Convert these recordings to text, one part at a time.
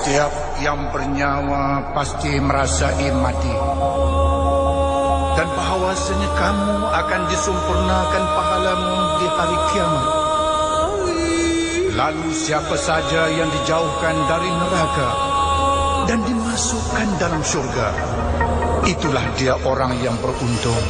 Setiap yang bernyawa pasti merasai mati. Dan bahawasanya kamu akan disempurnakan pahalamu di hari kiamat. Lalu siapa saja yang dijauhkan dari neraka dan dimasukkan dalam syurga, itulah dia orang yang beruntung.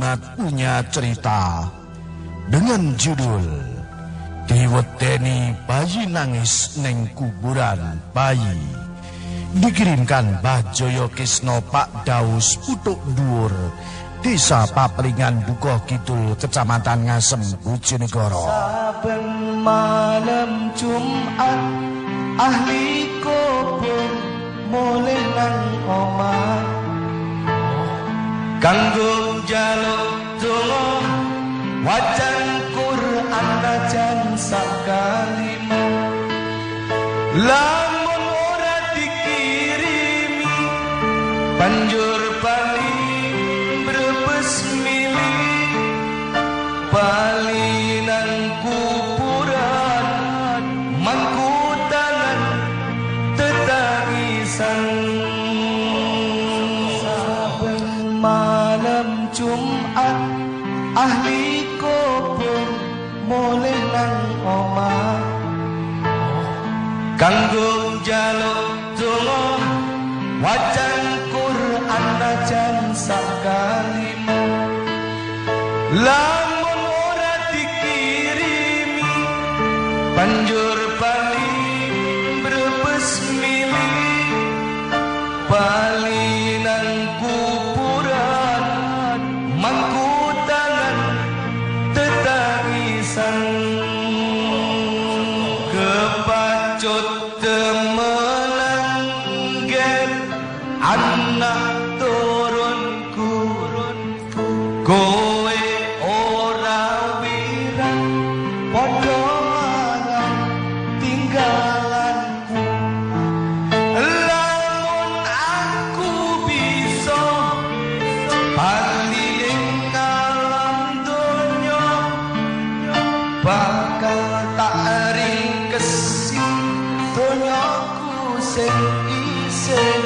Cimat punya cerita dengan judul Diwedeni bayi nangis neng kuburan bayi. Dikirimkan Bajoyo Kisno Pak Daus Putuk Dur Desa Papringan Dukoh Kidul Kecamatan Ngasem Bojonegoro. Saben malam Jumat ahli kubur mulai nang omah kanggo kanggo njaluk donga wajan Quran najan sakalima lamun ora dikirimi banjur bakal tak ringkesi donyaku sing isih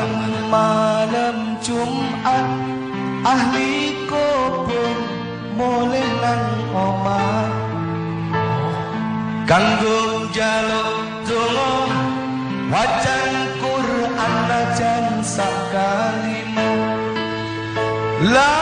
Saben malam Jumat ahli kubur mulai nang omah kanggo njaluk donga wajan Quran najan sakalima lamun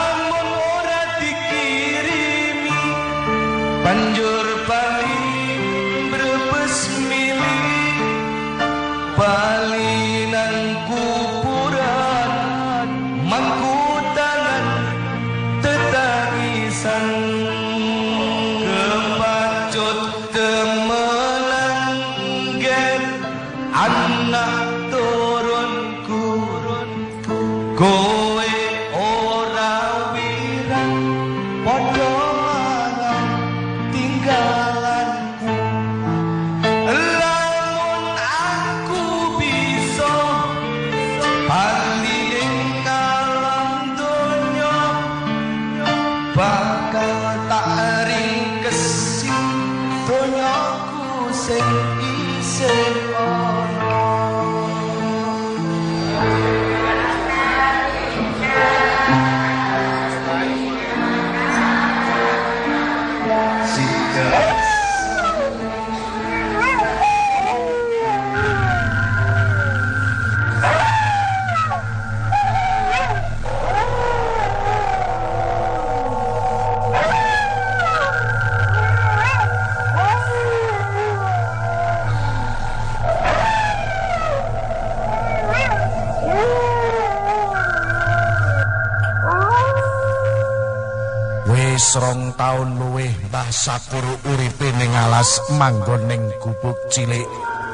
Rong taun luwih Mbah Sakur uripe ning alas manggon ning gubuk cilik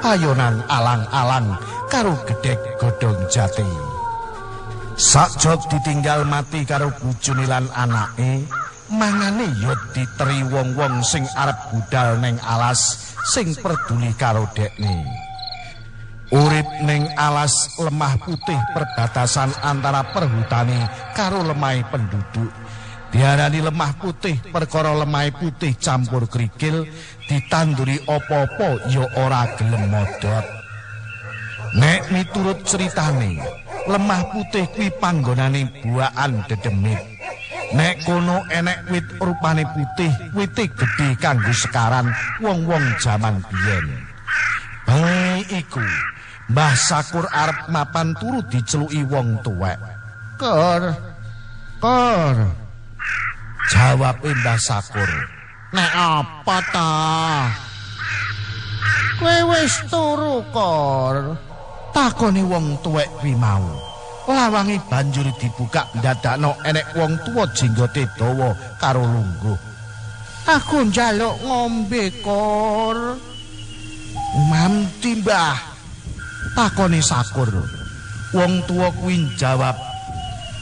ayonan alang-alang karo gedhek godhong jati. Sakjot ditinggal mati karo bojone lan anake, mangane ya diteri wong-wong sing arep budal ning alas sing peduli karo dekne. Urip ning alas lemah putih perbatasan antara perhutani karo lemah penduduk. Diarani lemah putih perkara lemah putih campur krikil ditanduri apa-apa ya ora gelem modot. Nek miturut ceritane, lemah putih kuwi panggonane buakan dedemit. Nek kono enek wit rupane putih, wite gedhe kanggo sekaran wong-wong jaman biyen. Bengi iku, Mbah Sakur arep mapan turu diceluki wong tuwek. Kor, kor. Jawab Mbah Sakur. Nek apa ta? Kowe wis turu, Kor. Takoni wong tuwek kuwi mau. Lawange banjur dibuka ndadakno enek wong tuwa jenggote dawa karo lungguh. Aku njaluk ngombe, Kor. Mamti, Mbah. Takoni Sakur. Wong tuwa kuwi jawab,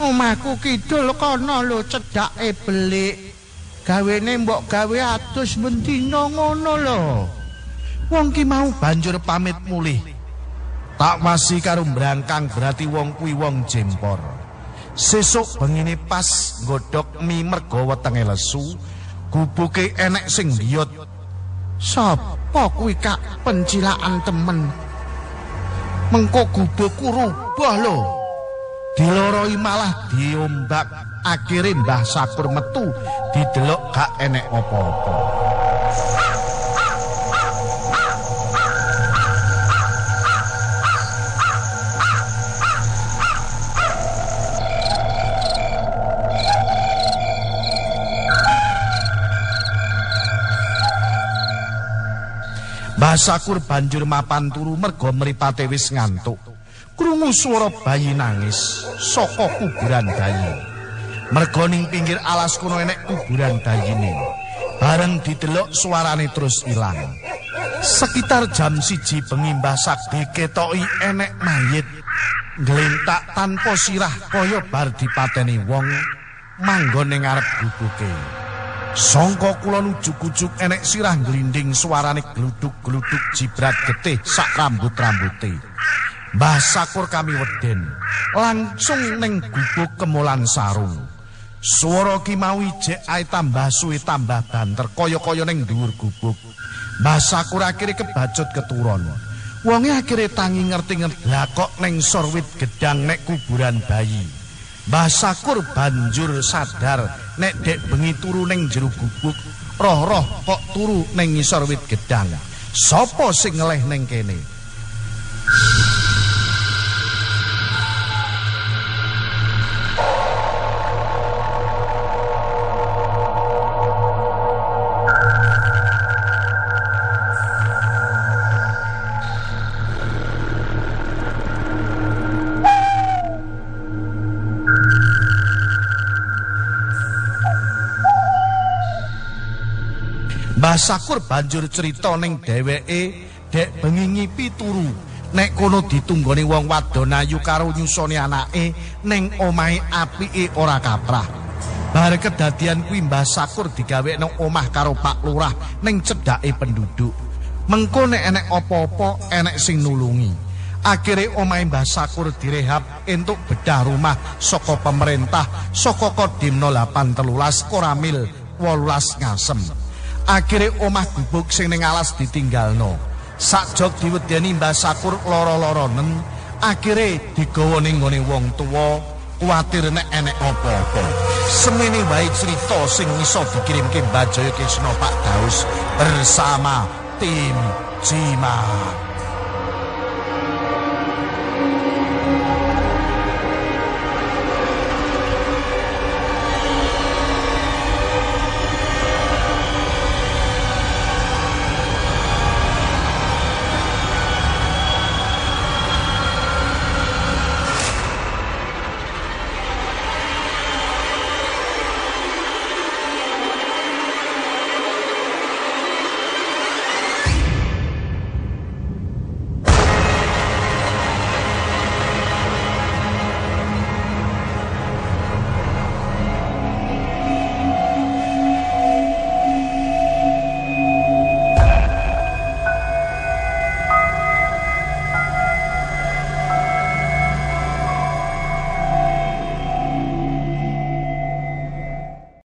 Omahku kidul kono lho cedhake belik. Gawene mbok gawe adus mendina ngono lho. Wong ki mau banjur pamit mulih. Tak wasi karo mbrangkang berarti wong kuwi wong jempor. Sesuk bengine pas nggodhok mi merga wetenge lesu, gubuke enek sing ndiyut. Sapa kuwi Kak pencilakan temen? Mengko gubukku rubah lho. Diloroi malah diombak. Akhirnya Mbah Sakur metu didelok gak enek apa-apa. Mbah Sakur banjur mapan turu merga mripate wis ngantuk krungu swara bayi nangis saka kuburan bayi. Merga ning pinggir alas kono enek kuburan bayine. Bareng didelok suarane terus ilang. Sekitar jam siji bengi Mbah Sakti ketoki enek mayit nglentak tanpa sirah kaya bar dipateni wong manggon ning ngarep gubuke. Sangka kulon ujug-ujug enek sirah glinding suarane gluduk-gluduk jibrat getih sak rambut-rambute. Mbah Sakur kami weden langsung ning gubuk kemulan sarung. Swara ki mau ijek ae tambah suwe tambah banter kaya-kaya ning dhuwur gubuk. Mbah Sakur akhire kebacut keturon. Wonge akhire tangi ngerti-ngerti lah kok ning sorwit gedang nek kuburan bayi. Mbah Sakur banjur sadar nek dek bengi turu ning jero gubuk, roh-roh kok turu ning ngisor wit gedang. Sopo sing ngeleh ning kene? Mbah Sakur banjur cerita ning dheweke dek bengi ngipi turu nek kono ditunggoni wong wadon ayu karo nyusoni anake ning omahe apike ora kaprah. Bar kedadian kuwi Mbah Sakur digawe nang omah karo Pak Lurah ning cedhake penduduk. Mengko nek enek apa-apa enek sing nulungi. Akhire omahe Mbah Sakur direhab entuk bedah rumah saka pemerintah saka Kodim 0813 Koramil 18 Ngasem. Akhire omah gubuk sing ning alas ditinggalno. Sakjok diwedeni Mbah Sakur lara-laranen, akhire digawa ning nggone wong tuwa, kuwatir nek enek apa-apa. Semene wae cerita sing iso dikirimke Mbah Jaya Krisna Pak Daus bersama tim Cimat.